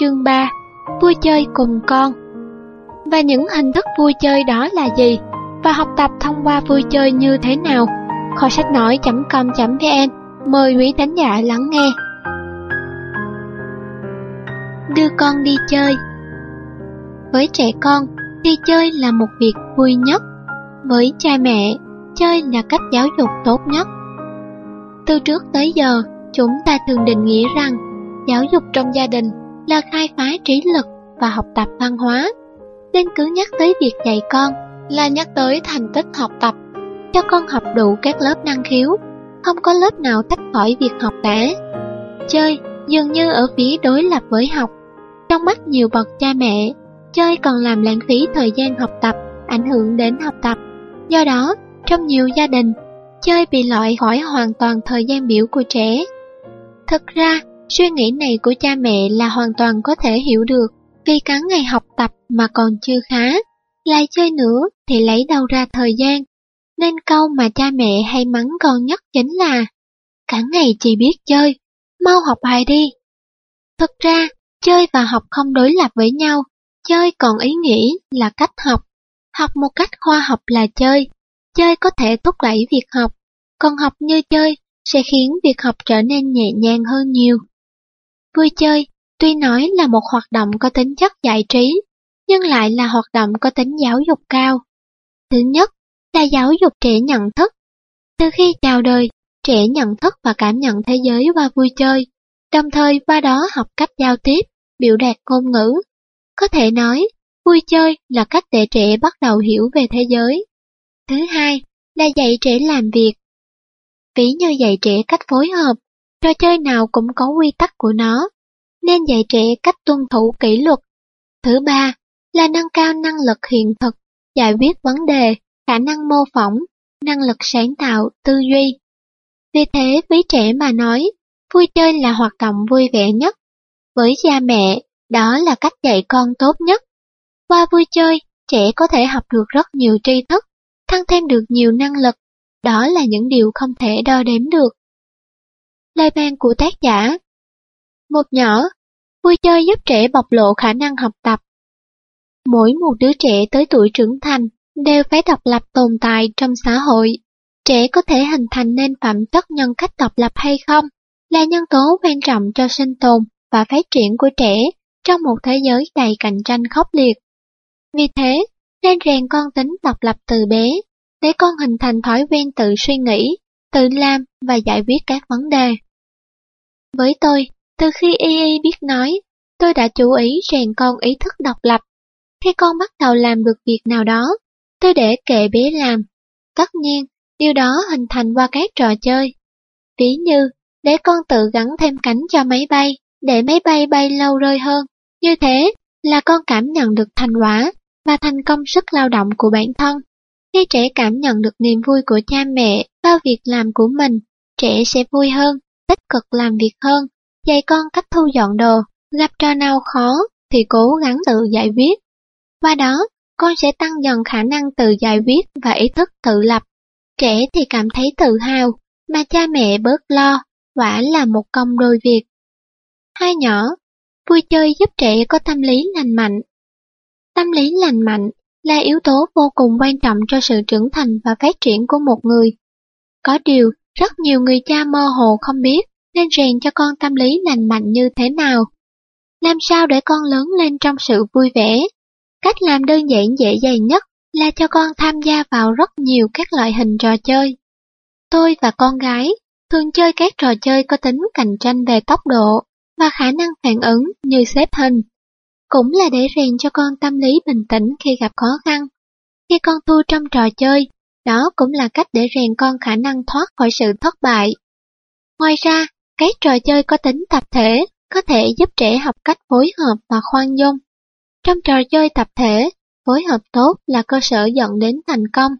Chương 3 Vui chơi cùng con. Và những hình thức vui chơi đó là gì? Và học tập thông qua vui chơi như thế nào? Kho sách nói.com.vn Mời quý thánh giả lắng nghe. Đưa con đi chơi. Với trẻ con, đi chơi là một việc vui nhất. Với cha mẹ, chơi là cách giáo dục tốt nhất. Từ trước tới giờ, chúng ta thường định nghĩa rằng giáo dục trong gia đình là khai phá trí lực và học tập văn hóa. Nên cứ nhắc tới việc dạy con là nhắc tới thành tích học tập, cho con học đủ các lớp năng khiếu, không có lớp nào tách khỏi việc học cả. Chơi dường như ở phía đối lập với học. Trong mắt nhiều bậc cha mẹ, chơi còn làm lãng phí thời gian học tập, ảnh hưởng đến học tập. Do đó, trong nhiều gia đình, chơi bị loại khỏi hoàn toàn thời gian biểu của trẻ. Thực ra, Suy nghĩ này của cha mẹ là hoàn toàn có thể hiểu được, vì cả ngày học tập mà còn chưa khá, lại chơi nữa thì lấy đâu ra thời gian. Nên câu mà cha mẹ hay mắng con nhất chính là Cả ngày chỉ biết chơi, mau học bài đi. Thực ra, chơi và học không đối lập với nhau, chơi còn ý nghĩ là cách học. Học một cách khoa học là chơi, chơi có thể thúc đẩy việc học, còn học như chơi sẽ khiến việc học trở nên nhẹ nhàng hơn nhiều. Vui chơi, tuy nói là một hoạt động có tính chất giải trí, nhưng lại là hoạt động có tính giáo dục cao. Thứ nhất là giáo dục trẻ nhận thức. Từ khi chào đời, trẻ nhận thức và cảm nhận thế giới qua vui chơi, đồng thời qua đó học cách giao tiếp, biểu đạt ngôn ngữ. Có thể nói, vui chơi là cách để trẻ bắt đầu hiểu về thế giới. Thứ hai là dạy trẻ làm việc. Ví như dạy trẻ cách phối hợp, Trò chơi nào cũng có quy tắc của nó, nên dạy trẻ cách tuân thủ kỷ luật. Thứ ba là nâng cao năng lực hiện thực, giải quyết vấn đề, khả năng mô phỏng, năng lực sáng tạo, tư duy. Vì thế với trẻ mà nói, vui chơi là hoạt động vui vẻ nhất. Với cha mẹ, đó là cách dạy con tốt nhất. Qua vui chơi, trẻ có thể học được rất nhiều tri thức, thăng thêm được nhiều năng lực. Đó là những điều không thể đo đếm được lời bàn của tác giả. Một nhỏ, vui chơi giúp trẻ bộc lộ khả năng học tập. Mỗi một đứa trẻ tới tuổi trưởng thành đều phải độc lập tồn tại trong xã hội. Trẻ có thể hình thành nên phẩm chất nhân cách độc lập hay không là nhân tố quan trọng cho sinh tồn và phát triển của trẻ trong một thế giới đầy cạnh tranh khốc liệt. Vì thế, nên rèn con tính độc lập từ bé, để con hình thành thói quen tự suy nghĩ, tự làm và giải quyết các vấn đề. Với tôi, từ khi Y Y biết nói, tôi đã chú ý rèn con ý thức độc lập. Khi con bắt đầu làm được việc nào đó, tôi để kệ bé làm. Tất nhiên, điều đó hình thành qua các trò chơi. Ví như, để con tự gắn thêm cánh cho máy bay, để máy bay bay lâu rơi hơn. Như thế là con cảm nhận được thành quả và thành công sức lao động của bản thân. Khi trẻ cảm nhận được niềm vui của cha mẹ qua việc làm của mình, trẻ sẽ vui hơn tích cực làm việc hơn, dạy con cách thu dọn đồ, gặp trò nào khó thì cố gắng tự giải quyết. Qua đó, con sẽ tăng dần khả năng tự giải quyết và ý thức tự lập. Trẻ thì cảm thấy tự hào, mà cha mẹ bớt lo, quả là một công đôi việc. Hai nhỏ, vui chơi giúp trẻ có tâm lý lành mạnh. Tâm lý lành mạnh là yếu tố vô cùng quan trọng cho sự trưởng thành và phát triển của một người. Có điều, rất nhiều người cha mơ hồ không biết nên rèn cho con tâm lý lành mạnh như thế nào. Làm sao để con lớn lên trong sự vui vẻ? Cách làm đơn giản dễ dàng nhất là cho con tham gia vào rất nhiều các loại hình trò chơi. Tôi và con gái thường chơi các trò chơi có tính cạnh tranh về tốc độ và khả năng phản ứng như xếp hình. Cũng là để rèn cho con tâm lý bình tĩnh khi gặp khó khăn. Khi con thua trong trò chơi, đó cũng là cách để rèn con khả năng thoát khỏi sự thất bại. Ngoài ra, các trò chơi có tính tập thể có thể giúp trẻ học cách phối hợp và khoan dung. Trong trò chơi tập thể, phối hợp tốt là cơ sở dẫn đến thành công.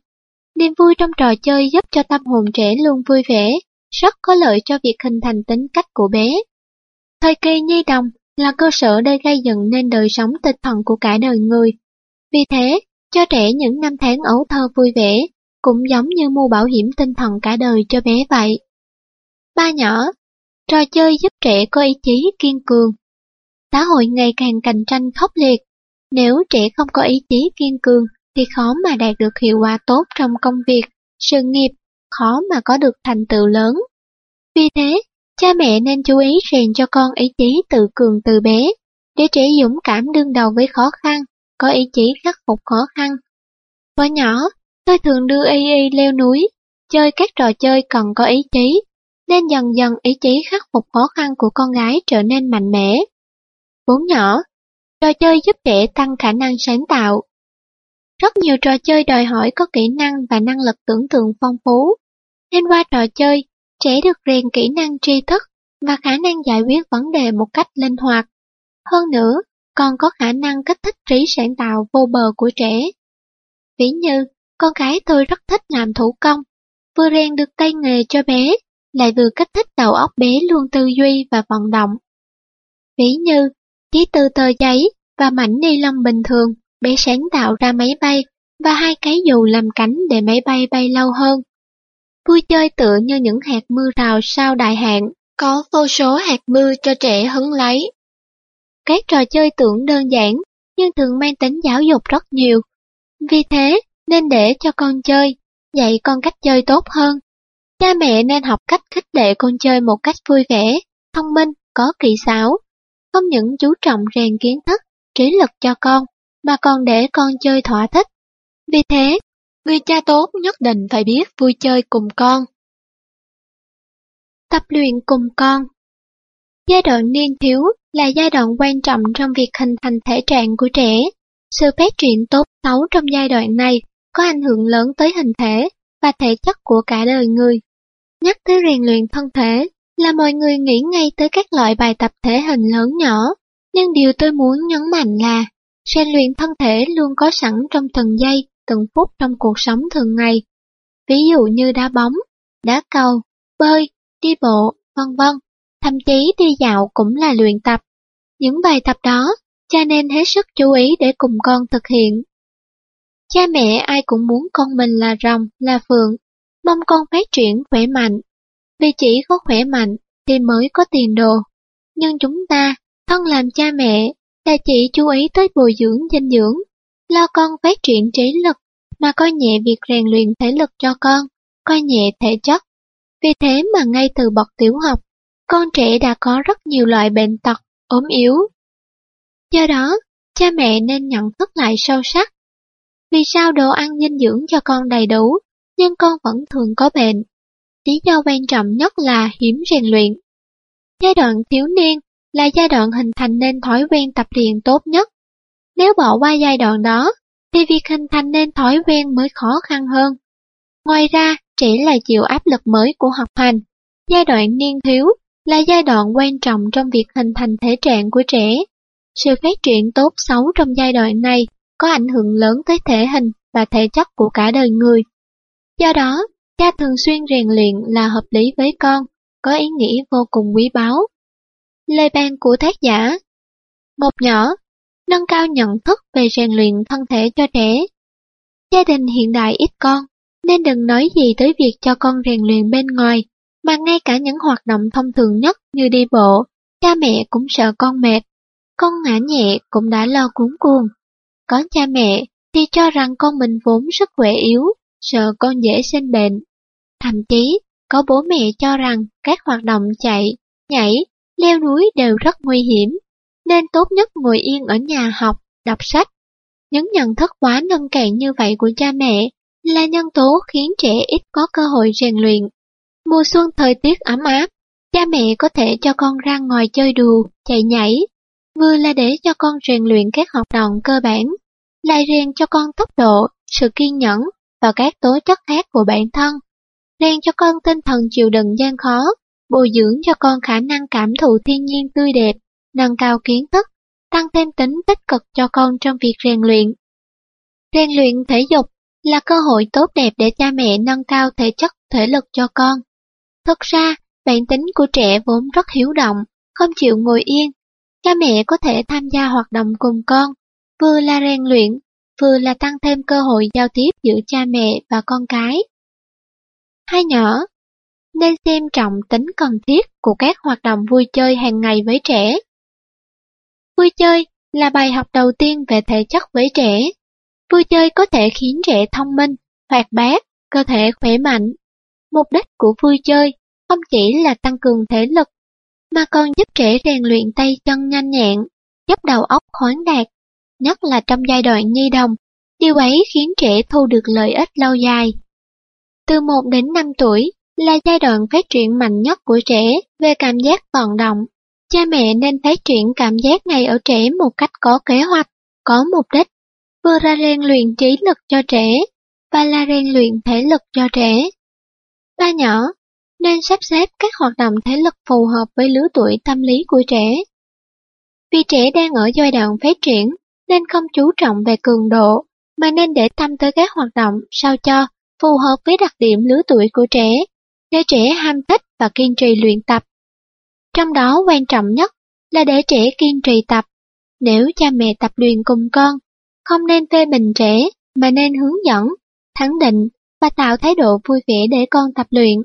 Niềm vui trong trò chơi giúp cho tâm hồn trẻ luôn vui vẻ, rất có lợi cho việc hình thành tính cách của bé. Thời kỳ nhi đồng là cơ sở để gây dựng nên đời sống tinh thần của cả đời người. Vì thế, cho trẻ những năm tháng ấu thơ vui vẻ cũng giống như mua bảo hiểm tinh thần cả đời cho bé vậy. Ba nhỏ, trò chơi giúp trẻ có ý chí kiên cường. xã hội ngày càng cạnh tranh khốc liệt. Nếu trẻ không có ý chí kiên cường thì khó mà đạt được hiệu quả tốt trong công việc, sự nghiệp, khó mà có được thành tựu lớn. Vì thế, cha mẹ nên chú ý rèn cho con ý chí tự cường từ bé, để trẻ dũng cảm đương đầu với khó khăn, có ý chí khắc phục khó khăn. Với nhỏ, tôi thường đưa y y leo núi, chơi các trò chơi cần có ý chí, nên dần dần ý chí khắc phục khó khăn của con gái trở nên mạnh mẽ. Bốn nhỏ, trò chơi giúp trẻ tăng khả năng sáng tạo. Rất nhiều trò chơi đòi hỏi có kỹ năng và năng lực tưởng tượng phong phú, nên qua trò chơi, trẻ được rèn kỹ năng tri thức và khả năng giải quyết vấn đề một cách linh hoạt. Hơn nữa, còn có khả năng kích thích trí sáng tạo vô bờ của trẻ. Ví như, con gái tôi rất thích làm thủ công, vừa rèn được tay nghề cho bé, lại vừa kích thích đầu óc bé luôn tư duy và vận động. Ví như, chỉ từ tờ giấy và mảnh ni lông bình thường, bé sáng tạo ra máy bay và hai cái dù làm cánh để máy bay bay lâu hơn. Vui chơi tựa như những hạt mưa rào sau đại hạn, có vô số hạt mưa cho trẻ hứng lấy. Các trò chơi tưởng đơn giản, nhưng thường mang tính giáo dục rất nhiều. Vì thế, nên để cho con chơi, dạy con cách chơi tốt hơn. Cha mẹ nên học cách khích lệ con chơi một cách vui vẻ, thông minh, có kỹ xảo. Không những chú trọng rèn kiến thức, trí lực cho con, mà còn để con chơi thỏa thích. Vì thế, người cha tốt nhất định phải biết vui chơi cùng con. Tập luyện cùng con Giai đoạn niên thiếu là giai đoạn quan trọng trong việc hình thành thể trạng của trẻ. Sự phát triển tốt xấu trong giai đoạn này có ảnh hưởng lớn tới hình thể và thể chất của cả đời người. Nhắc tới rèn luyện thân thể là mọi người nghĩ ngay tới các loại bài tập thể hình lớn nhỏ, nhưng điều tôi muốn nhấn mạnh là rèn luyện thân thể luôn có sẵn trong từng giây, từng phút trong cuộc sống thường ngày. Ví dụ như đá bóng, đá cầu, bơi, đi bộ, vân vân. Thậm chí đi dạo cũng là luyện tập. Những bài tập đó, cha nên hết sức chú ý để cùng con thực hiện. Cha mẹ ai cũng muốn con mình là rồng, là phượng, mong con phát triển khỏe mạnh. Vì chỉ có khỏe mạnh thì mới có tiền đồ. Nhưng chúng ta, thân làm cha mẹ, là chỉ chú ý tới bồi dưỡng dinh dưỡng, lo con phát triển trí lực, mà coi nhẹ việc rèn luyện thể lực cho con, coi nhẹ thể chất. Vì thế mà ngay từ bậc tiểu học, con trẻ đã có rất nhiều loại bệnh tật, ốm yếu. Do đó, cha mẹ nên nhận thức lại sâu sắc. Vì sao đồ ăn dinh dưỡng cho con đầy đủ, nhưng con vẫn thường có bệnh? Lý do quan trọng nhất là hiếm rèn luyện. Giai đoạn thiếu niên là giai đoạn hình thành nên thói quen tập luyện tốt nhất. Nếu bỏ qua giai đoạn đó, thì việc hình thành nên thói quen mới khó khăn hơn. Ngoài ra, trẻ lại chịu áp lực mới của học hành. Giai đoạn niên thiếu là giai đoạn quan trọng trong việc hình thành thể trạng của trẻ. Sự phát triển tốt xấu trong giai đoạn này có ảnh hưởng lớn tới thể hình và thể chất của cả đời người. Do đó, cha thường xuyên rèn luyện là hợp lý với con, có ý nghĩa vô cùng quý báu. Lời ban của tác giả Một nhỏ, nâng cao nhận thức về rèn luyện thân thể cho trẻ. Gia đình hiện đại ít con, nên đừng nói gì tới việc cho con rèn luyện bên ngoài, mà ngay cả những hoạt động thông thường nhất như đi bộ, cha mẹ cũng sợ con mệt. Con ngã nhẹ cũng đã lo cuốn cuồng. Có cha mẹ thì cho rằng con mình vốn sức khỏe yếu, sợ con dễ sinh bệnh. Thậm chí, có bố mẹ cho rằng các hoạt động chạy, nhảy, leo núi đều rất nguy hiểm, nên tốt nhất ngồi yên ở nhà học, đọc sách. Những nhận thức quá nâng cạn như vậy của cha mẹ là nhân tố khiến trẻ ít có cơ hội rèn luyện. Mùa xuân thời tiết ấm áp, cha mẹ có thể cho con ra ngoài chơi đùa, chạy nhảy, vừa là để cho con rèn luyện các hoạt động cơ bản, lại rèn cho con tốc độ, sự kiên nhẫn và các tố chất khác của bản thân, rèn cho con tinh thần chịu đựng gian khó, bồi dưỡng cho con khả năng cảm thụ thiên nhiên tươi đẹp, nâng cao kiến thức, tăng thêm tính tích cực cho con trong việc rèn luyện. Rèn luyện thể dục là cơ hội tốt đẹp để cha mẹ nâng cao thể chất thể lực cho con. Thật ra, bản tính của trẻ vốn rất hiếu động, không chịu ngồi yên. Cha mẹ có thể tham gia hoạt động cùng con, vừa là rèn luyện, vừa là tăng thêm cơ hội giao tiếp giữa cha mẹ và con cái. Hai nhỏ nên xem trọng tính cần thiết của các hoạt động vui chơi hàng ngày với trẻ. Vui chơi là bài học đầu tiên về thể chất với trẻ. Vui chơi có thể khiến trẻ thông minh, hoạt bát, cơ thể khỏe mạnh. Mục đích của vui chơi không chỉ là tăng cường thể lực, mà còn giúp trẻ rèn luyện tay chân nhanh nhẹn, giúp đầu óc khoáng đạt, nhất là trong giai đoạn nhi đồng. Điều ấy khiến trẻ thu được lợi ích lâu dài. Từ 1 đến 5 tuổi là giai đoạn phát triển mạnh nhất của trẻ về cảm giác vận động. Cha mẹ nên phát triển cảm giác này ở trẻ một cách có kế hoạch, có mục đích, vừa ra rèn luyện trí lực cho trẻ, và là rèn luyện thể lực cho trẻ. Ba nhỏ nên sắp xếp các hoạt động thể lực phù hợp với lứa tuổi tâm lý của trẻ. Vì trẻ đang ở giai đoạn phát triển, nên không chú trọng về cường độ, mà nên để tâm tới các hoạt động sao cho phù hợp với đặc điểm lứa tuổi của trẻ, để trẻ ham thích và kiên trì luyện tập. Trong đó quan trọng nhất là để trẻ kiên trì tập. Nếu cha mẹ tập luyện cùng con, không nên phê bình trẻ, mà nên hướng dẫn, thẳng định và tạo thái độ vui vẻ để con tập luyện.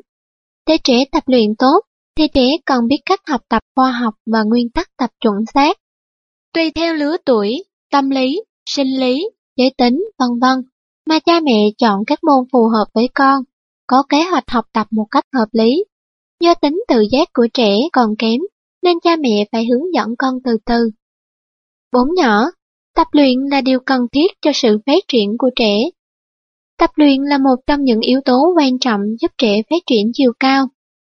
Để trẻ tập luyện tốt, thì trẻ cần biết cách học tập khoa học và nguyên tắc tập chuẩn xác. Tùy theo lứa tuổi, tâm lý, sinh lý, giới tính, vân vân, mà cha mẹ chọn các môn phù hợp với con, có kế hoạch học tập một cách hợp lý. Do tính tự giác của trẻ còn kém, nên cha mẹ phải hướng dẫn con từ từ. Bốn nhỏ, tập luyện là điều cần thiết cho sự phát triển của trẻ. Tập luyện là một trong những yếu tố quan trọng giúp trẻ phát triển chiều cao.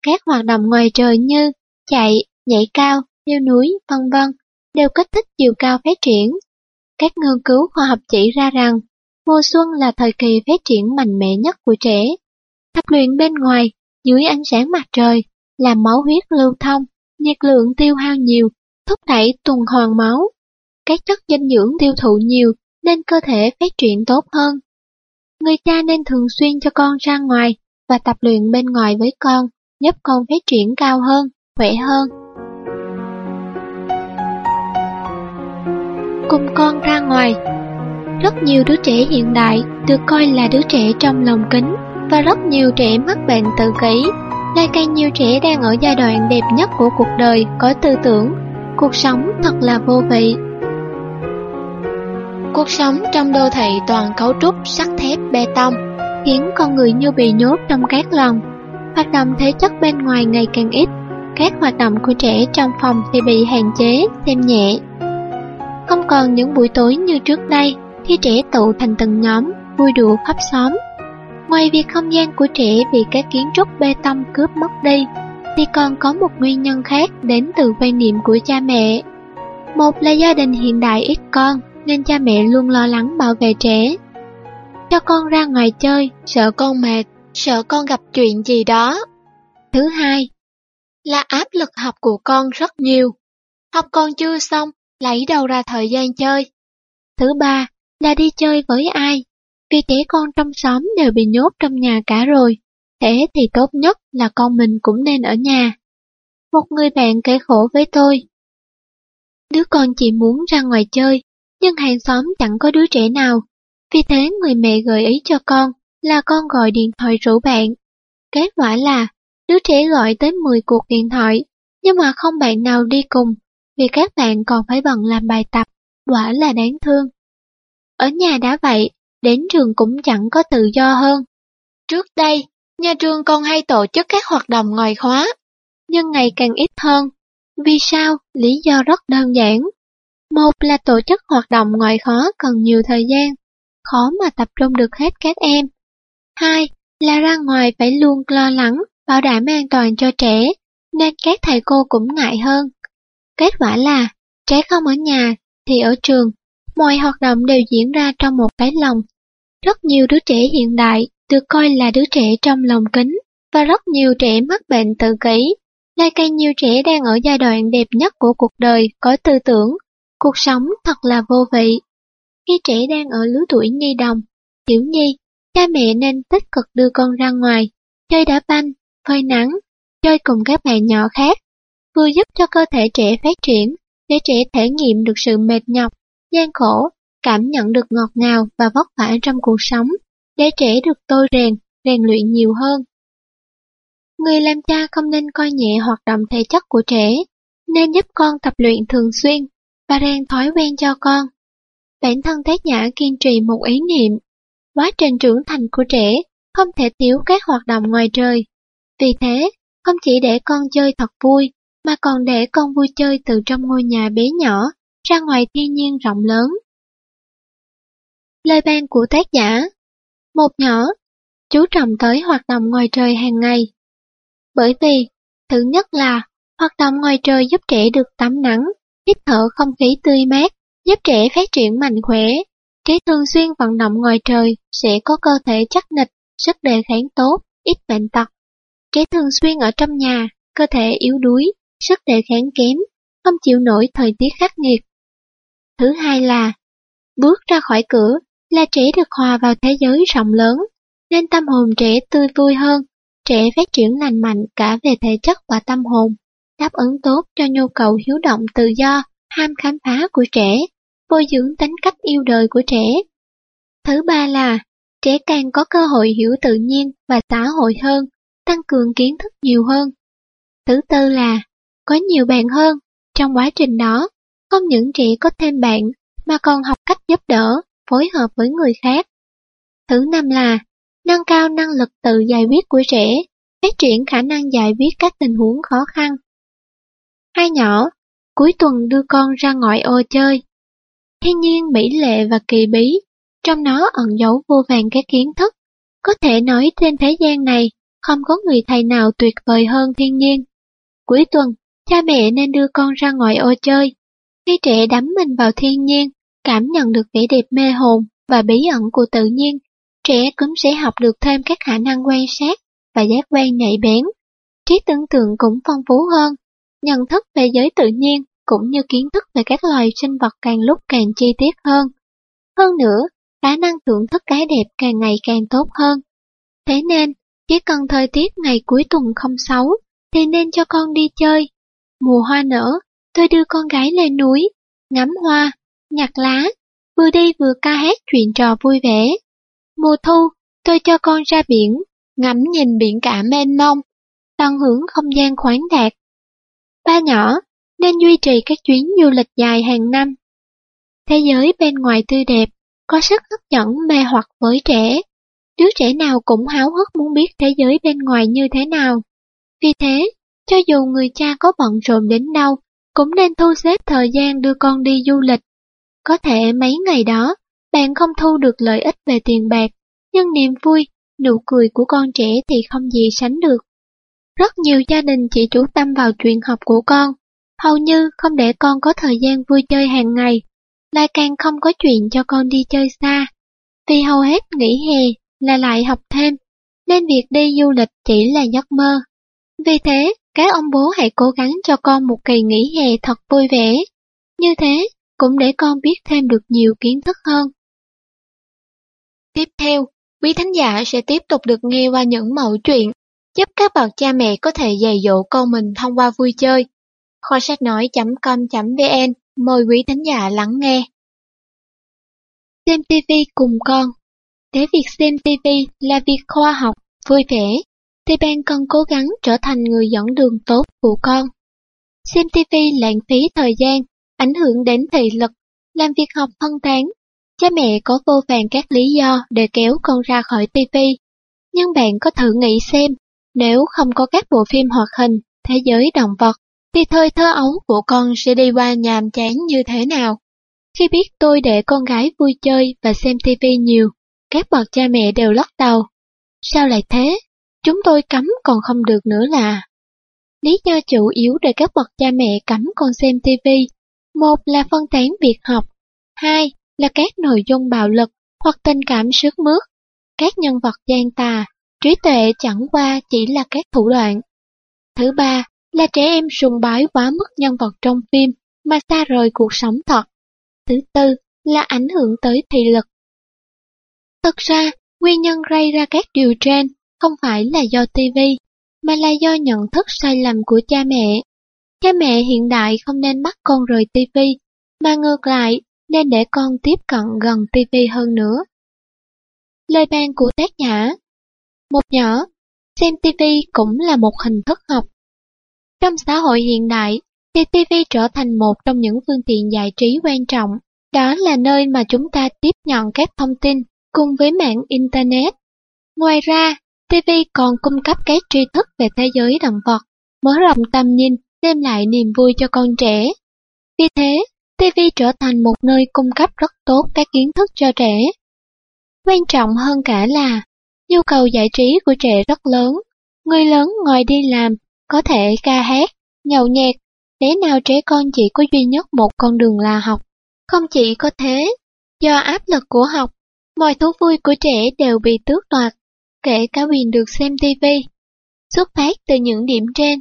Các hoạt động ngoài trời như chạy, nhảy cao, leo núi, vân vân đều kích thích chiều cao phát triển. Các nghiên cứu khoa học chỉ ra rằng mùa xuân là thời kỳ phát triển mạnh mẽ nhất của trẻ. Tập luyện bên ngoài, dưới ánh sáng mặt trời, làm máu huyết lưu thông, nhiệt lượng tiêu hao nhiều, thúc đẩy tuần hoàn máu. Các chất dinh dưỡng tiêu thụ nhiều nên cơ thể phát triển tốt hơn. Người cha nên thường xuyên cho con ra ngoài và tập luyện bên ngoài với con, giúp con phát triển cao hơn, khỏe hơn. Cùng con ra ngoài Rất nhiều đứa trẻ hiện đại được coi là đứa trẻ trong lòng kính và rất nhiều trẻ mắc bệnh tự kỷ. Ngày càng nhiều trẻ đang ở giai đoạn đẹp nhất của cuộc đời có tư tưởng, cuộc sống thật là vô vị. Cuộc sống trong đô thị toàn cấu trúc sắt thép bê tông, khiến con người như bị nhốt trong các lòng. Hoạt động thể chất bên ngoài ngày càng ít, các hoạt động của trẻ trong phòng thì bị hạn chế, xem nhẹ. Không còn những buổi tối như trước đây, khi trẻ tụ thành từng nhóm, vui đùa khắp xóm. Ngoài việc không gian của trẻ bị các kiến trúc bê tông cướp mất đi, thì còn có một nguyên nhân khác đến từ quan niệm của cha mẹ. Một là gia đình hiện đại ít con, nên cha mẹ luôn lo lắng bảo vệ trẻ. Cho con ra ngoài chơi, sợ con mệt, sợ con gặp chuyện gì đó. Thứ hai, là áp lực học của con rất nhiều. Học còn chưa xong, lấy đầu ra thời gian chơi. Thứ ba, là đi chơi với ai, vì trẻ con trong xóm đều bị nhốt trong nhà cả rồi. Thế thì tốt nhất là con mình cũng nên ở nhà. Một người bạn kể khổ với tôi. Đứa con chỉ muốn ra ngoài chơi, nhưng hàng xóm chẳng có đứa trẻ nào. Vì thế người mẹ gợi ý cho con là con gọi điện thoại rủ bạn. Kết quả là đứa trẻ gọi tới 10 cuộc điện thoại, nhưng mà không bạn nào đi cùng, vì các bạn còn phải bận làm bài tập, quả là đáng thương. Ở nhà đã vậy, đến trường cũng chẳng có tự do hơn. Trước đây, nhà trường còn hay tổ chức các hoạt động ngoài khóa, nhưng ngày càng ít hơn. Vì sao? Lý do rất đơn giản. Một là tổ chức hoạt động ngoài khóa cần nhiều thời gian, khó mà tập trung được hết các em. Hai là ra ngoài phải luôn lo lắng, bảo đảm an toàn cho trẻ, nên các thầy cô cũng ngại hơn. Kết quả là, trẻ không ở nhà, thì ở trường, mọi hoạt động đều diễn ra trong một cái lòng. Rất nhiều đứa trẻ hiện đại được coi là đứa trẻ trong lòng kính, và rất nhiều trẻ mắc bệnh tự kỷ. lại càng nhiều trẻ đang ở giai đoạn đẹp nhất của cuộc đời, có tư tưởng, cuộc sống thật là vô vị. Khi trẻ đang ở lứa tuổi nhi đồng, tiểu nhi, cha mẹ nên tích cực đưa con ra ngoài, chơi đá banh, phơi nắng, chơi cùng các bạn nhỏ khác, vừa giúp cho cơ thể trẻ phát triển, để trẻ thể nghiệm được sự mệt nhọc, gian khổ, cảm nhận được ngọt ngào và vất vả trong cuộc sống, để trẻ được tôi rèn, rèn luyện nhiều hơn. Người làm cha không nên coi nhẹ hoạt động thể chất của trẻ, nên giúp con tập luyện thường xuyên, và rèn thói quen cho con. Bản thân tác giả kiên trì một ý niệm. Quá trình trưởng thành của trẻ không thể thiếu các hoạt động ngoài trời. Vì thế, không chỉ để con chơi thật vui, mà còn để con vui chơi từ trong ngôi nhà bé nhỏ ra ngoài thiên nhiên rộng lớn. Lời ban của tác giả Một nhỏ, chú trọng tới hoạt động ngoài trời hàng ngày. Bởi vì, thứ nhất là hoạt động ngoài trời giúp trẻ được tắm nắng, hít thở không khí tươi mát, giúp trẻ phát triển mạnh khỏe. Trẻ thường xuyên vận động ngoài trời sẽ có cơ thể chắc nịch, sức đề kháng tốt, ít bệnh tật. Trẻ thường xuyên ở trong nhà, cơ thể yếu đuối, sức đề kháng kém, không chịu nổi thời tiết khắc nghiệt. Thứ hai là, bước ra khỏi cửa là trẻ được hòa vào thế giới rộng lớn, nên tâm hồn trẻ tươi vui hơn, trẻ phát triển lành mạnh cả về thể chất và tâm hồn, đáp ứng tốt cho nhu cầu hiếu động tự do, ham khám phá của trẻ, bồi dưỡng tính cách yêu đời của trẻ. Thứ ba là, trẻ càng có cơ hội hiểu tự nhiên và xã hội hơn, tăng cường kiến thức nhiều hơn. Thứ tư là, có nhiều bạn hơn, trong quá trình đó, không những trẻ có thêm bạn, mà còn học cách giúp đỡ, phối hợp với người khác. Thứ năm là, nâng cao năng lực tự giải quyết của trẻ, phát triển khả năng giải quyết các tình huống khó khăn. Hai nhỏ, cuối tuần đưa con ra ngoại ô chơi. Thiên nhiên mỹ lệ và kỳ bí, trong nó ẩn giấu vô vàng các kiến thức. Có thể nói trên thế gian này, không có người thầy nào tuyệt vời hơn thiên nhiên. Cuối tuần, cha mẹ nên đưa con ra ngoài ô chơi. Khi trẻ đắm mình vào thiên nhiên, cảm nhận được vẻ đẹp mê hồn và bí ẩn của tự nhiên, trẻ cũng sẽ học được thêm các khả năng quan sát và giác quan nhạy bén. Trí tưởng tượng cũng phong phú hơn, nhận thức về giới tự nhiên cũng như kiến thức về các loài sinh vật càng lúc càng chi tiết hơn. Hơn nữa, khả năng thưởng thức cái đẹp càng ngày càng tốt hơn. Thế nên, chỉ cần thời tiết ngày cuối tuần không xấu, thì nên cho con đi chơi. Mùa hoa nở, tôi đưa con gái lên núi, ngắm hoa, nhặt lá, vừa đi vừa ca hát chuyện trò vui vẻ. Mùa thu, tôi cho con ra biển, ngắm nhìn biển cả mênh mông, tận hưởng không gian khoáng đạt. Ba nhỏ, nên duy trì các chuyến du lịch dài hàng năm. Thế giới bên ngoài tươi đẹp, có sức hấp dẫn mê hoặc với trẻ. Đứa trẻ nào cũng háo hức muốn biết thế giới bên ngoài như thế nào. Vì thế, cho dù người cha có bận rộn đến đâu, cũng nên thu xếp thời gian đưa con đi du lịch. Có thể mấy ngày đó, bạn không thu được lợi ích về tiền bạc, nhưng niềm vui, nụ cười của con trẻ thì không gì sánh được. Rất nhiều gia đình chỉ chú tâm vào chuyện học của con, hầu như không để con có thời gian vui chơi hàng ngày, lại càng không có chuyện cho con đi chơi xa. Vì hầu hết nghỉ hè là lại học thêm, nên việc đi du lịch chỉ là giấc mơ. Vì thế, các ông bố hãy cố gắng cho con một kỳ nghỉ hè thật vui vẻ. Như thế, cũng để con biết thêm được nhiều kiến thức hơn. Tiếp theo, quý thánh giả sẽ tiếp tục được nghe qua những mẫu chuyện, giúp các bậc cha mẹ có thể dạy dỗ con mình thông qua vui chơi. Kho sách nói.com.vn mời quý thánh giả lắng nghe. Xem TV cùng con Để việc xem TV là việc khoa học, vui vẻ, thì bạn cần cố gắng trở thành người dẫn đường tốt của con. Xem TV lãng phí thời gian, ảnh hưởng đến thị lực, làm việc học phân tán. Cha mẹ có vô vàng các lý do để kéo con ra khỏi TV. Nhưng bạn có thử nghĩ xem, nếu không có các bộ phim hoạt hình, thế giới động vật, thì thời thơ ấu của con sẽ đi qua nhàm chán như thế nào? Khi biết tôi để con gái vui chơi và xem TV nhiều, các bậc cha mẹ đều lắc đầu. Sao lại thế? Chúng tôi cấm còn không được nữa là. Lý do chủ yếu để các bậc cha mẹ cấm con xem TV, một là phân tán việc học, hai là các nội dung bạo lực hoặc tình cảm sướt mướt. Các nhân vật gian tà, trí tuệ chẳng qua chỉ là các thủ đoạn. Thứ ba là trẻ em sùng bái quá mức nhân vật trong phim mà xa rời cuộc sống thật. Thứ tư là ảnh hưởng tới thị lực. Thực ra, nguyên nhân gây ra các điều trên không phải là do TV, mà là do nhận thức sai lầm của cha mẹ. Cha mẹ hiện đại không nên bắt con rời TV, mà ngược lại nên để con tiếp cận gần TV hơn nữa. Lời ban của tác giả Một nhỏ, xem TV cũng là một hình thức học. Trong xã hội hiện đại, thì TV trở thành một trong những phương tiện giải trí quan trọng. Đó là nơi mà chúng ta tiếp nhận các thông tin cùng với mạng Internet. Ngoài ra, TV còn cung cấp các tri thức về thế giới động vật, mở rộng tầm nhìn, đem lại niềm vui cho con trẻ. Vì thế, TV trở thành một nơi cung cấp rất tốt các kiến thức cho trẻ. Quan trọng hơn cả là, nhu cầu giải trí của trẻ rất lớn. Người lớn ngồi đi làm, có thể ca hát, nhậu nhẹt, lẽ nào trẻ con chỉ có duy nhất một con đường là học. Không chỉ có thế, do áp lực của học, mọi thú vui của trẻ đều bị tước đoạt, kể cả quyền được xem TV. Xuất phát từ những điểm trên,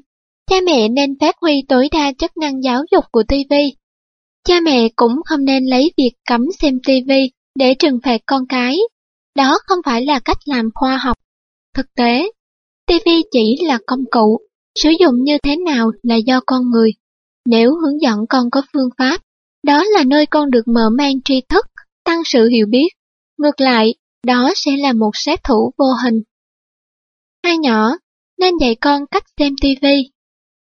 cha mẹ nên phát huy tối đa chức năng giáo dục của TV. Cha mẹ cũng không nên lấy việc cấm xem TV để trừng phạt con cái. Đó không phải là cách làm khoa học. Thực tế, TV chỉ là công cụ, sử dụng như thế nào là do con người. Nếu hướng dẫn con có phương pháp, đó là nơi con được mở mang tri thức, tăng sự hiểu biết. Ngược lại, đó sẽ là một sát thủ vô hình. Hai nhỏ, nên dạy con cách xem TV.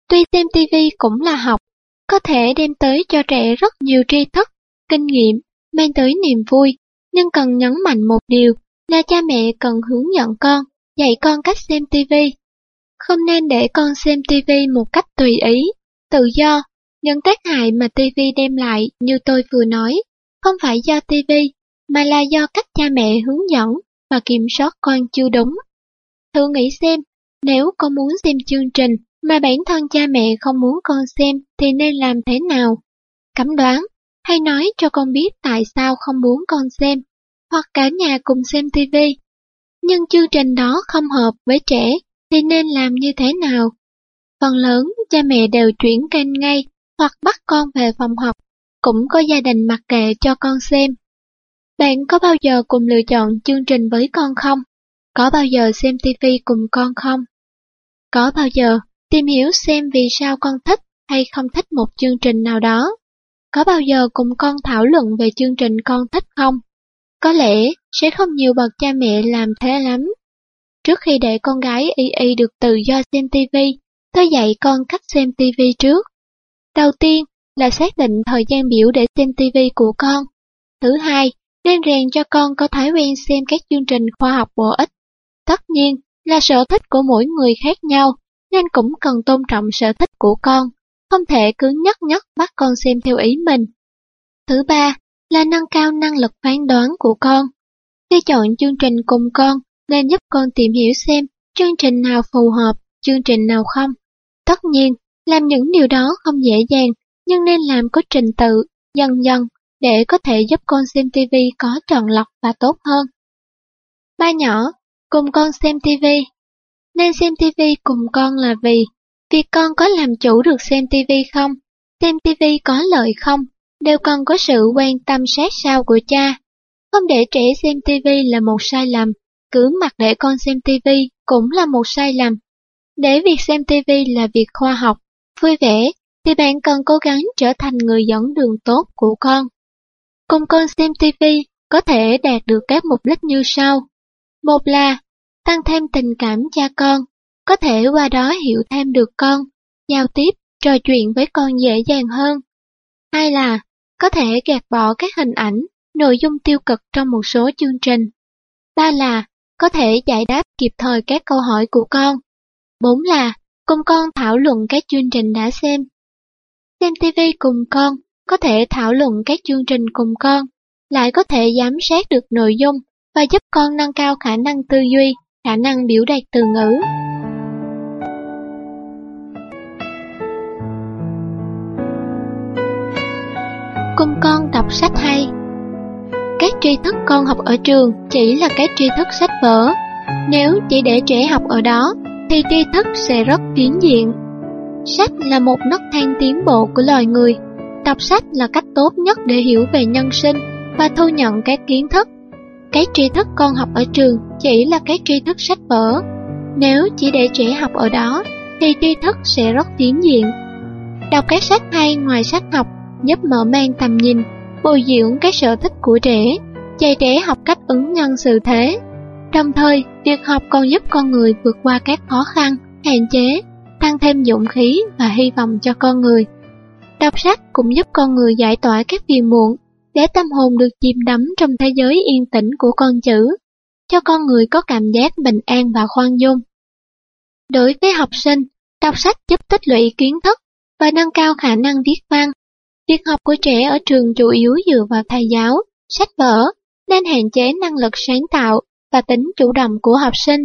Tuy xem TV cũng là học, có thể đem tới cho trẻ rất nhiều tri thức, kinh nghiệm, mang tới niềm vui, nhưng cần nhấn mạnh một điều là cha mẹ cần hướng dẫn con, dạy con cách xem TV. Không nên để con xem TV một cách tùy ý, tự do. Những tác hại mà TV đem lại như tôi vừa nói, không phải do TV, mà là do cách cha mẹ hướng dẫn và kiểm soát con chưa đúng. Thử nghĩ xem, nếu con muốn xem chương trình mà bản thân cha mẹ không muốn con xem thì nên làm thế nào? Cấm đoán, hay nói cho con biết tại sao không muốn con xem, hoặc cả nhà cùng xem TV. Nhưng chương trình đó không hợp với trẻ thì nên làm như thế nào? Phần lớn cha mẹ đều chuyển kênh ngay hoặc bắt con về phòng học, cũng có gia đình mặc kệ cho con xem. Bạn có bao giờ cùng lựa chọn chương trình với con không? Có bao giờ xem TV cùng con không? Có bao giờ tìm hiểu xem vì sao con thích hay không thích một chương trình nào đó? Có bao giờ cùng con thảo luận về chương trình con thích không? Có lẽ sẽ không nhiều bậc cha mẹ làm thế lắm. Trước khi để con gái y y được tự do xem TV, tôi dạy con cách xem TV trước. Đầu tiên là xác định thời gian biểu để xem TV của con. Thứ hai, nên rèn cho con có thói quen xem các chương trình khoa học bổ ích. Tất nhiên là sở thích của mỗi người khác nhau, nên cũng cần tôn trọng sở thích của con, không thể cứ nhất nhất bắt con xem theo ý mình. Thứ ba là nâng cao năng lực phán đoán của con. Khi chọn chương trình cùng con, nên giúp con tìm hiểu xem chương trình nào phù hợp, chương trình nào không. Tất nhiên, làm những điều đó không dễ dàng, nhưng nên làm có trình tự, dần dần, để có thể giúp con xem TV có trọn lọc và tốt hơn. Ba nhỏ, cùng con xem TV. Nên xem TV cùng con là vì, việc con có làm chủ được xem TV không, xem TV có lợi không, đều cần có sự quan tâm sát sao của cha. Không để trẻ xem TV là một sai lầm, cứ mặc để con xem TV cũng là một sai lầm. Để việc xem TV là việc khoa học, vui vẻ, thì bạn cần cố gắng trở thành người dẫn đường tốt của con. Cùng con xem TV có thể đạt được các mục đích như sau. Một là tăng thêm tình cảm cha con, có thể qua đó hiểu thêm được con, giao tiếp, trò chuyện với con dễ dàng hơn. Hai là có thể gạt bỏ các hình ảnh, nội dung tiêu cực trong một số chương trình. Ba là có thể giải đáp kịp thời các câu hỏi của con. Bốn là cùng con thảo luận các chương trình đã xem. Xem TV cùng con, có thể thảo luận các chương trình cùng con, lại có thể giám sát được nội dung và giúp con nâng cao khả năng tư duy, khả năng biểu đạt từ ngữ. Cùng con đọc sách hay Các tri thức con học ở trường chỉ là các tri thức sách vở. Nếu chỉ để trẻ học ở đó, thì tri thức sẽ rất phiến diện. Sách là một nấc thang tiến bộ của loài người. Đọc sách là cách tốt nhất để hiểu về nhân sinh và thu nhận các kiến thức. Cái tri thức con học ở trường chỉ là cái tri thức sách vở. Nếu chỉ để trẻ học ở đó, thì tri thức sẽ rất tiến diện. Đọc các sách hay ngoài sách học giúp mở mang tầm nhìn, bồi dưỡng cái sở thích của trẻ, dạy trẻ học cách ứng nhân sự thế. Đồng thời, việc học còn giúp con người vượt qua các khó khăn, hạn chế, tăng thêm dũng khí và hy vọng cho con người. Đọc sách cũng giúp con người giải tỏa các phiền muộn, để tâm hồn được chìm đắm trong thế giới yên tĩnh của con chữ, cho con người có cảm giác bình an và khoan dung. Đối với học sinh, đọc sách giúp tích lũy kiến thức và nâng cao khả năng viết văn. Việc học của trẻ ở trường chủ yếu dựa vào thầy giáo, sách vở, nên hạn chế năng lực sáng tạo và tính chủ động của học sinh.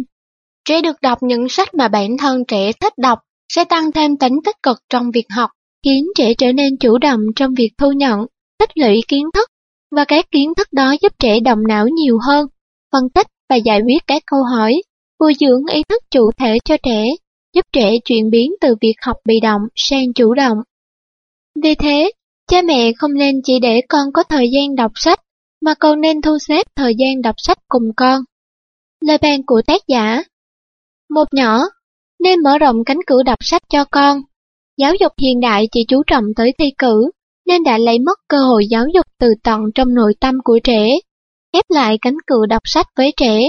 Trẻ được đọc những sách mà bản thân trẻ thích đọc sẽ tăng thêm tính tích cực trong việc học, khiến trẻ trở nên chủ động trong việc thu nhận, tích lũy kiến thức, và các kiến thức đó giúp trẻ động não nhiều hơn, phân tích và giải quyết các câu hỏi, bồi dưỡng ý thức chủ thể cho trẻ, giúp trẻ chuyển biến từ việc học bị động sang chủ động. Vì thế, cha mẹ không nên chỉ để con có thời gian đọc sách, mà còn nên thu xếp thời gian đọc sách cùng con. Lời bàn của tác giả Một nhỏ, nên mở rộng cánh cửa đọc sách cho con. Giáo dục hiện đại chỉ chú trọng tới thi cử, nên đã lấy mất cơ hội giáo dục từ tận trong nội tâm của trẻ, khép lại cánh cửa đọc sách với trẻ.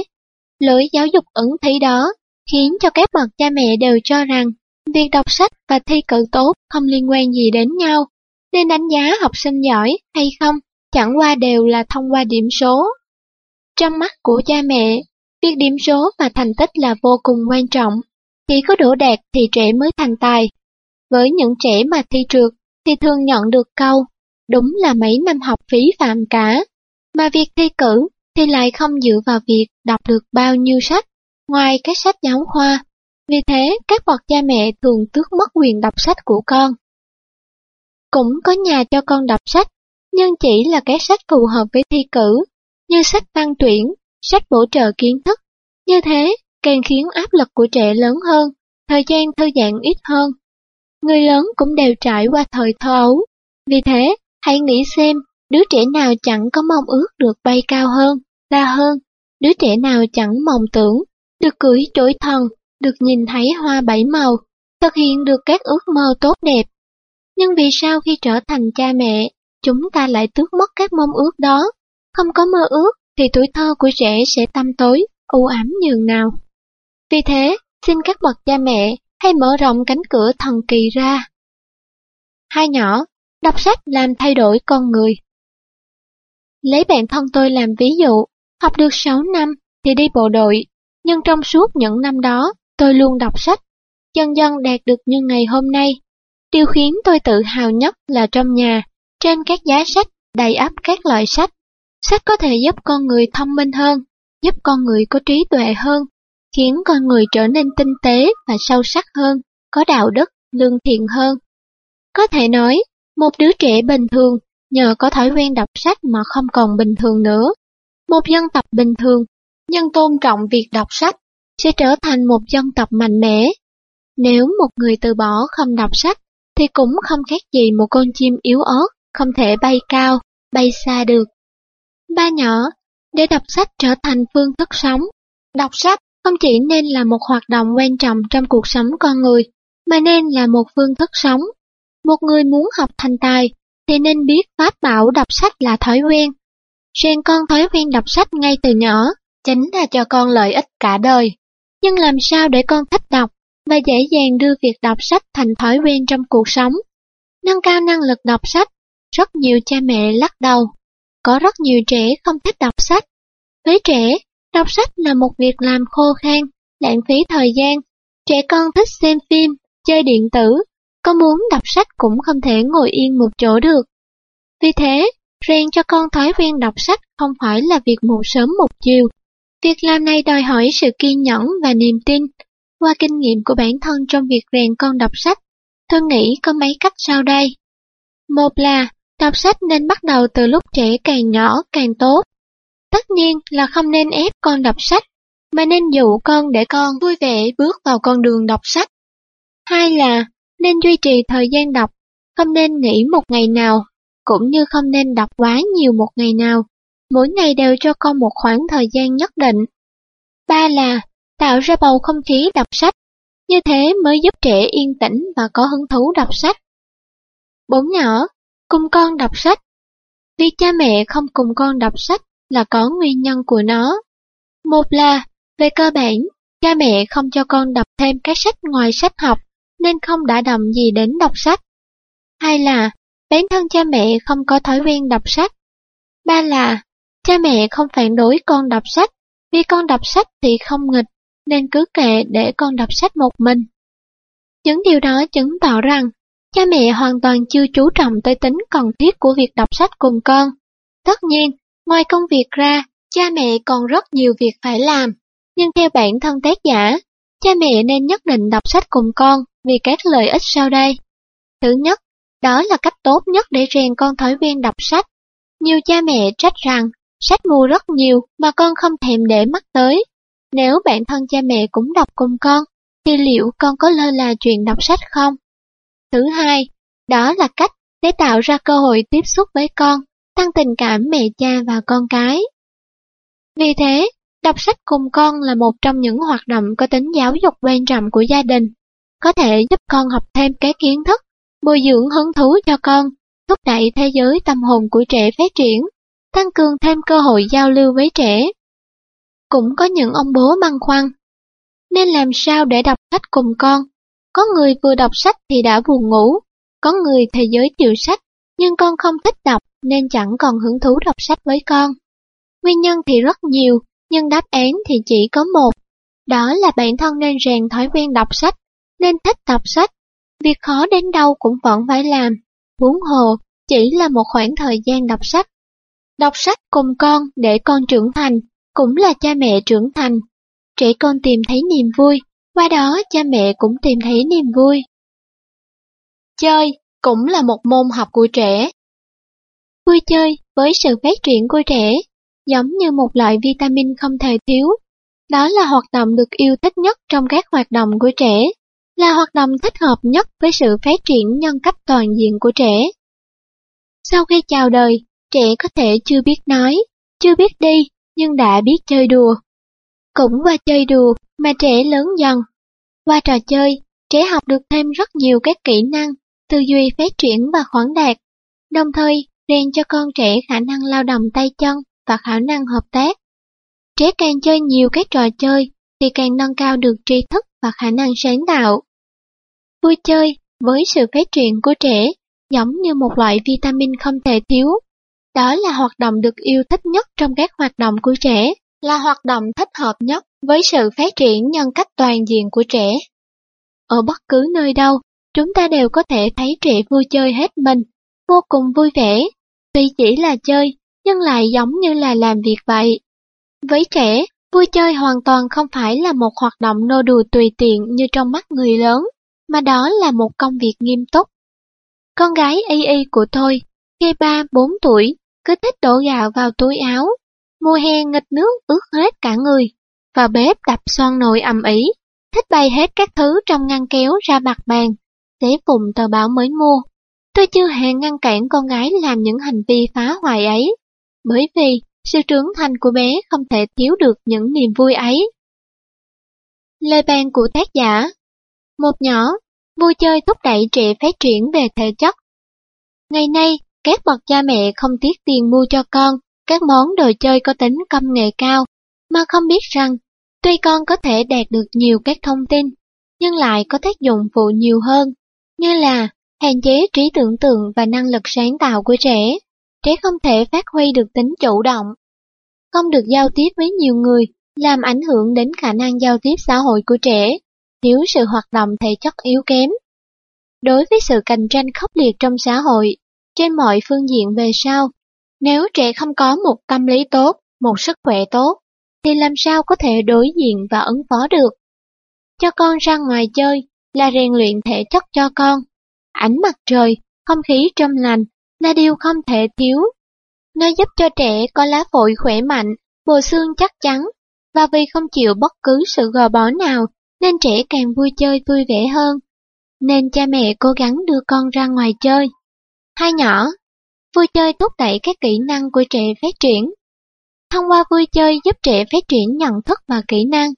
Lối giáo dục ẩn thí đó khiến cho các bậc cha mẹ đều cho rằng việc đọc sách và thi cử tốt không liên quan gì đến nhau, nên đánh giá học sinh giỏi hay không chẳng qua đều là thông qua điểm số. Trong mắt của cha mẹ, việc điểm số và thành tích là vô cùng quan trọng. Chỉ có đủ đạt thì trẻ mới thành tài. Với những trẻ mà thi trượt thì thường nhận được câu, đúng là mấy năm học phí phạm cả. Mà việc thi cử thì lại không dựa vào việc đọc được bao nhiêu sách, ngoài các sách giáo khoa. Vì thế, các bậc cha mẹ thường tước mất quyền đọc sách của con. Cũng có nhà cho con đọc sách, nhưng chỉ là các sách phù hợp với thi cử, như sách tăng tuyển, sách bổ trợ kiến thức. Như thế, càng khiến áp lực của trẻ lớn hơn, thời gian thư giãn ít hơn. Người lớn cũng đều trải qua thời thơ ấu. Vì thế, hãy nghĩ xem, đứa trẻ nào chẳng có mong ước được bay cao hơn, xa hơn, đứa trẻ nào chẳng mong tưởng, được cưỡi chổi thần, được nhìn thấy hoa bảy màu, thực hiện được các ước mơ tốt đẹp. Nhưng vì sao khi trở thành cha mẹ, chúng ta lại tước mất các mong ước đó? Không có mơ ước thì tuổi thơ của trẻ sẽ tăm tối, u ám nhường nào. Vì thế, xin các bậc cha mẹ hay mở rộng cánh cửa thần kỳ ra. Hai nhỏ, đọc sách làm thay đổi con người. Lấy bản thân tôi làm ví dụ, học được 6 năm thì đi bộ đội, nhưng trong suốt những năm đó, tôi luôn đọc sách, dần dần đạt được như ngày hôm nay. Điều khiến tôi tự hào nhất là trong nhà, trên các giá sách đầy ắp các loại sách. Sách có thể giúp con người thông minh hơn, giúp con người có trí tuệ hơn, khiến con người trở nên tinh tế và sâu sắc hơn, có đạo đức, lương thiện hơn. Có thể nói, một đứa trẻ bình thường nhờ có thói quen đọc sách mà không còn bình thường nữa. Một dân tộc bình thường, nhưng tôn trọng việc đọc sách, sẽ trở thành một dân tộc mạnh mẽ. Nếu một người từ bỏ không đọc sách, thì cũng không khác gì một con chim yếu ớt, không thể bay cao, bay xa được. Ba nhỏ, để đọc sách trở thành phương thức sống. Đọc sách không chỉ nên là một hoạt động quan trọng trong cuộc sống con người, mà nên là một phương thức sống. Một người muốn học thành tài, thì nên biết pháp bảo đọc sách là thói quen. Rèn con thói quen đọc sách ngay từ nhỏ, chính là cho con lợi ích cả đời. Nhưng làm sao để con thích đọc và dễ dàng đưa việc đọc sách thành thói quen trong cuộc sống? Nâng cao năng lực đọc sách, rất nhiều cha mẹ lắc đầu. Có rất nhiều trẻ không thích đọc sách. Với trẻ, Đọc sách là một việc làm khô khan, lãng phí thời gian. Trẻ con thích xem phim, chơi điện tử, có muốn đọc sách cũng không thể ngồi yên một chỗ được. Vì thế, rèn cho con thói quen đọc sách không phải là việc một sớm một chiều. Việc làm này đòi hỏi sự kiên nhẫn và niềm tin. Qua kinh nghiệm của bản thân trong việc rèn con đọc sách, tôi nghĩ có mấy cách sau đây. Một là, đọc sách nên bắt đầu từ lúc trẻ càng nhỏ càng tốt. Tất nhiên là không nên ép con đọc sách, mà nên dụ con để con vui vẻ bước vào con đường đọc sách. Hai là nên duy trì thời gian đọc, không nên nghỉ một ngày nào, cũng như không nên đọc quá nhiều một ngày nào. Mỗi ngày đều cho con một khoảng thời gian nhất định. Ba là tạo ra bầu không khí đọc sách, như thế mới giúp trẻ yên tĩnh và có hứng thú đọc sách. Bốn nhỏ, cùng con đọc sách. vì cha mẹ không cùng con đọc sách là có nguyên nhân của nó. Một là, về cơ bản, cha mẹ không cho con đọc thêm các sách ngoài sách học, nên không đã động gì đến đọc sách. Hai là, bản thân cha mẹ không có thói quen đọc sách. Ba là, cha mẹ không phản đối con đọc sách, vì con đọc sách thì không nghịch, nên cứ kệ để con đọc sách một mình. Những điều đó chứng tỏ rằng, cha mẹ hoàn toàn chưa chú trọng tới tính cần thiết của việc đọc sách cùng con. Tất nhiên, ngoài công việc ra, cha mẹ còn rất nhiều việc phải làm, nhưng theo bản thân tác giả, cha mẹ nên nhất định đọc sách cùng con vì các lợi ích sau đây. Thứ nhất, đó là cách tốt nhất để rèn con thói quen đọc sách. Nhiều cha mẹ trách rằng, sách mua rất nhiều mà con không thèm để mắt tới. Nếu bản thân cha mẹ cũng đọc cùng con, thì liệu con có lơ là chuyện đọc sách không? Thứ hai, đó là cách để tạo ra cơ hội tiếp xúc với con, tăng tình cảm mẹ cha và con cái. Vì thế, đọc sách cùng con là một trong những hoạt động có tính giáo dục quan trọng của gia đình, có thể giúp con học thêm cái kiến thức, bồi dưỡng hứng thú cho con, thúc đẩy thế giới tâm hồn của trẻ phát triển, tăng cường thêm cơ hội giao lưu với trẻ. Cũng có những ông bố băn khoăn, nên làm sao để đọc sách cùng con? Có người vừa đọc sách thì đã buồn ngủ, có người thì giới chịu sách, nhưng con không thích đọc nên chẳng còn hứng thú đọc sách với con. Nguyên nhân thì rất nhiều, nhưng đáp án thì chỉ có một. Đó là bản thân nên rèn thói quen đọc sách, nên thích đọc sách. Việc khó đến đâu cũng vẫn phải làm. Huống hồ, chỉ là một khoảng thời gian đọc sách. Đọc sách cùng con để con trưởng thành, cũng là cha mẹ trưởng thành. Trẻ con tìm thấy niềm vui, qua đó cha mẹ cũng tìm thấy niềm vui. Chơi cũng là một môn học của trẻ. Vui chơi với sự phát triển của trẻ giống như một loại vitamin không thể thiếu. Đó là hoạt động được yêu thích nhất trong các hoạt động của trẻ, là hoạt động thích hợp nhất với sự phát triển nhân cách toàn diện của trẻ. Sau khi chào đời, trẻ có thể chưa biết nói, chưa biết đi, nhưng đã biết chơi đùa. Cũng qua chơi đùa mà trẻ lớn dần. Qua trò chơi, trẻ học được thêm rất nhiều các kỹ năng, tư duy phát triển và khoáng đạt, đồng thời rèn cho con trẻ khả năng lao động tay chân và khả năng hợp tác. Trẻ càng chơi nhiều các trò chơi thì càng nâng cao được tri thức và khả năng sáng tạo. Vui chơi với sự phát triển của trẻ giống như một loại vitamin không thể thiếu. Đó là hoạt động được yêu thích nhất trong các hoạt động của trẻ, là hoạt động thích hợp nhất với sự phát triển nhân cách toàn diện của trẻ. Ở bất cứ nơi đâu, chúng ta đều có thể thấy trẻ vui chơi hết mình, vô cùng vui vẻ. Tuy chỉ là chơi, nhưng lại giống như là làm việc vậy. Với trẻ, vui chơi hoàn toàn không phải là một hoạt động nô đùa tùy tiện như trong mắt người lớn, mà đó là một công việc nghiêm túc. Con gái y y của tôi, khi 3-4 tuổi, cứ thích đổ gạo vào túi áo. Mùa hè nghịch nước ướt hết cả người, vào bếp đập son nồi ầm ĩ, thích bày hết các thứ trong ngăn kéo ra mặt bàn, để phùng tờ báo mới mua. Tôi chưa hề ngăn cản con gái làm những hành vi phá hoại ấy, bởi vì sự trưởng thành của bé không thể thiếu được những niềm vui ấy. Lời bàn của tác giả Một nhỏ, vui chơi thúc đẩy trẻ phát triển về thể chất. Ngày nay, các bậc cha mẹ không tiếc tiền mua cho con các món đồ chơi có tính công nghệ cao, mà không biết rằng, tuy con có thể đạt được nhiều các thông tin, nhưng lại có tác dụng phụ nhiều hơn, như là hạn chế trí tưởng tượng và năng lực sáng tạo của trẻ trẻ không thể phát huy được tính chủ động. Không được giao tiếp với nhiều người, làm ảnh hưởng đến khả năng giao tiếp xã hội của trẻ, thiếu sự hoạt động thể chất yếu kém. Đối với sự cạnh tranh khốc liệt trong xã hội, trên mọi phương diện về sau, nếu trẻ không có một tâm lý tốt, một sức khỏe tốt, thì làm sao có thể đối diện và ứng phó được? Cho con ra ngoài chơi là rèn luyện thể chất cho con. Ánh mặt trời, không khí trong lành là điều không thể thiếu. Nó giúp cho trẻ có lá phổi khỏe mạnh, bộ xương chắc chắn, và vì không chịu bất cứ sự gò bó nào, nên trẻ càng vui chơi vui vẻ hơn. Nên cha mẹ cố gắng đưa con ra ngoài chơi. Hai nhỏ, vui chơi thúc đẩy các kỹ năng của trẻ phát triển. Thông qua vui chơi giúp trẻ phát triển nhận thức và kỹ năng.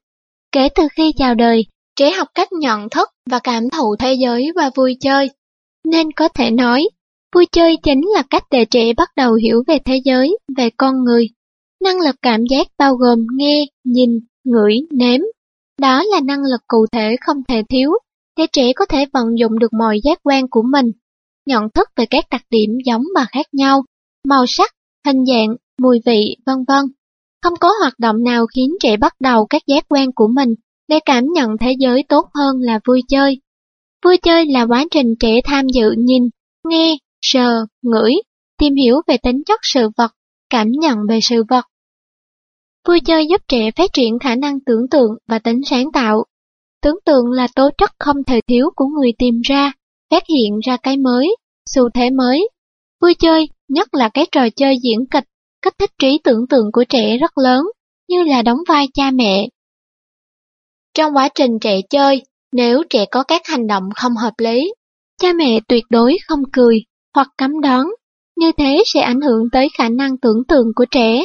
Kể từ khi chào đời, trẻ học cách nhận thức và cảm thụ thế giới và vui chơi. Nên có thể nói, Vui chơi chính là cách để trẻ bắt đầu hiểu về thế giới, về con người. Năng lực cảm giác bao gồm nghe, nhìn, ngửi, nếm. Đó là năng lực cụ thể không thể thiếu, để trẻ có thể vận dụng được mọi giác quan của mình. nhận thức về các đặc điểm giống mà khác nhau, màu sắc, hình dạng, mùi vị, vân vân. Không có hoạt động nào khiến trẻ bắt đầu các giác quan của mình để cảm nhận thế giới tốt hơn là vui chơi. Vui chơi là quá trình trẻ tham dự nhìn, nghe, sờ, ngửi, tìm hiểu về tính chất sự vật, cảm nhận về sự vật. Vui chơi giúp trẻ phát triển khả năng tưởng tượng và tính sáng tạo. Tưởng tượng là tố chất không thể thiếu của người tìm ra, phát hiện ra cái mới, xu thế mới. Vui chơi, nhất là cái trò chơi diễn kịch, kích thích trí tưởng tượng của trẻ rất lớn, như là đóng vai cha mẹ. Trong quá trình trẻ chơi, nếu trẻ có các hành động không hợp lý, cha mẹ tuyệt đối không cười hoặc cấm đón, như thế sẽ ảnh hưởng tới khả năng tưởng tượng của trẻ.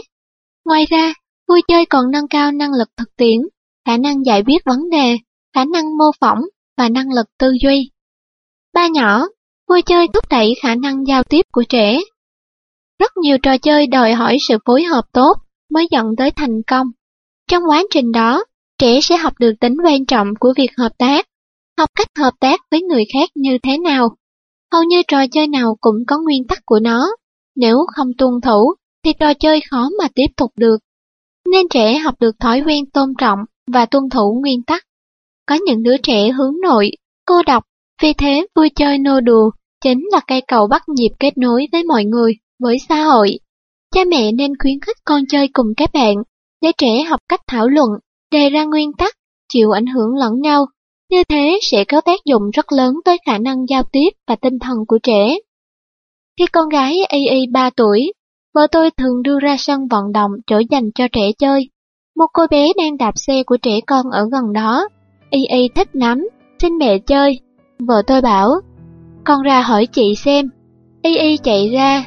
Ngoài ra, vui chơi còn nâng cao năng lực thực tiễn, khả năng giải quyết vấn đề, khả năng mô phỏng và năng lực tư duy. Ba nhỏ, vui chơi thúc đẩy khả năng giao tiếp của trẻ. Rất nhiều trò chơi đòi hỏi sự phối hợp tốt mới dẫn tới thành công. Trong quá trình đó, trẻ sẽ học được tính quan trọng của việc hợp tác, học cách hợp tác với người khác như thế nào. Hầu như trò chơi nào cũng có nguyên tắc của nó, nếu không tuân thủ thì trò chơi khó mà tiếp tục được. Nên trẻ học được thói quen tôn trọng và tuân thủ nguyên tắc. Có những đứa trẻ hướng nội, cô độc, vì thế vui chơi nô đùa chính là cây cầu bắt nhịp kết nối với mọi người, với xã hội. Cha mẹ nên khuyến khích con chơi cùng các bạn, để trẻ học cách thảo luận, đề ra nguyên tắc, chịu ảnh hưởng lẫn nhau. Như thế sẽ có tác dụng rất lớn tới khả năng giao tiếp và tinh thần của trẻ. Khi con gái Y Y 3 tuổi, vợ tôi thường đưa ra sân vận động chỗ dành cho trẻ chơi. Một cô bé đang đạp xe của trẻ con ở gần đó. Y Y thích lắm, xin mẹ chơi. Vợ tôi bảo, con ra hỏi chị xem. Y Y chạy ra.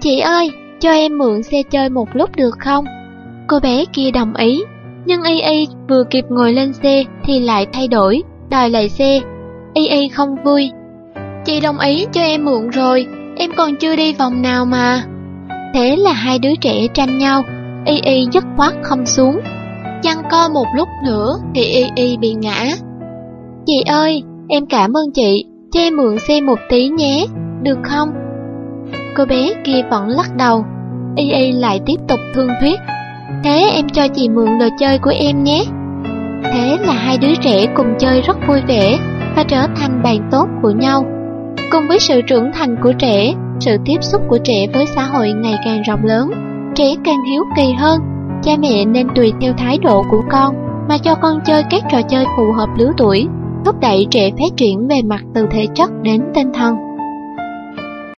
Chị ơi, cho em mượn xe chơi một lúc được không? Cô bé kia đồng ý, nhưng Y Y vừa kịp ngồi lên xe thì lại thay đổi, đòi lại xe. Y Y không vui. Chị đồng ý cho em mượn rồi, em còn chưa đi vòng nào mà. Thế là hai đứa trẻ tranh nhau, Y Y dứt khoát không xuống. Chăn co một lúc nữa thì Y Y bị ngã. Chị ơi, em cảm ơn chị, cho em mượn xe một tí nhé, được không? Cô bé kia vẫn lắc đầu, Y Y lại tiếp tục thương thuyết. Thế em cho chị mượn đồ chơi của em nhé. Thế là hai đứa trẻ cùng chơi rất vui vẻ và trở thành bạn tốt của nhau. Cùng với sự trưởng thành của trẻ, sự tiếp xúc của trẻ với xã hội ngày càng rộng lớn, trẻ càng hiếu kỳ hơn. Cha mẹ nên tùy theo thái độ của con mà cho con chơi các trò chơi phù hợp lứa tuổi, thúc đẩy trẻ phát triển về mặt từ thể chất đến tinh thần.